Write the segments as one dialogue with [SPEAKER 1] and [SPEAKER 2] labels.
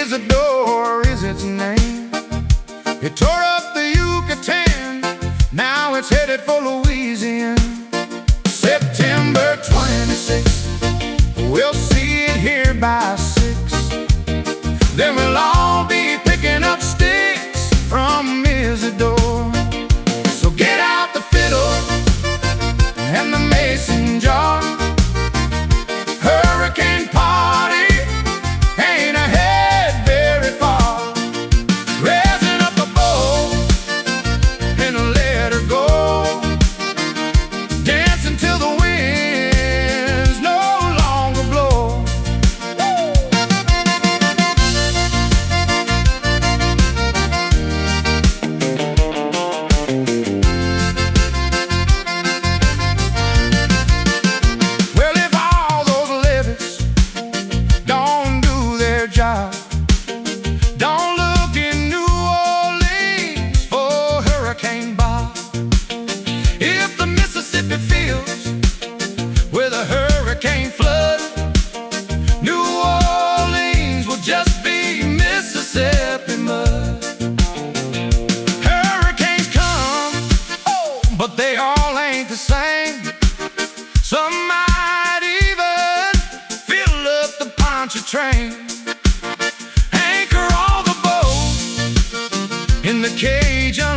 [SPEAKER 1] Isidore is its name. It tore up the Yucatan, now it's headed for Louisiana. September 26th, we'll see it here by six. Then we'll all they all ain't the same. Some might even fill up the Pontchartrain, anchor all the boats in the Cajun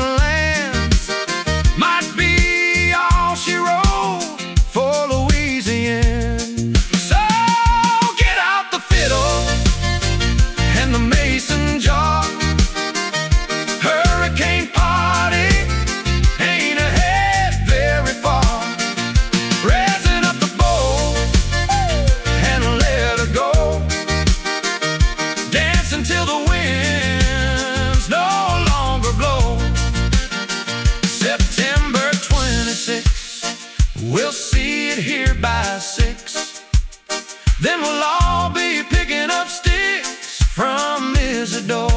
[SPEAKER 1] Till the winds no longer blow. September 26, we'll see it here by six. Then we'll all be picking up sticks from Isidore.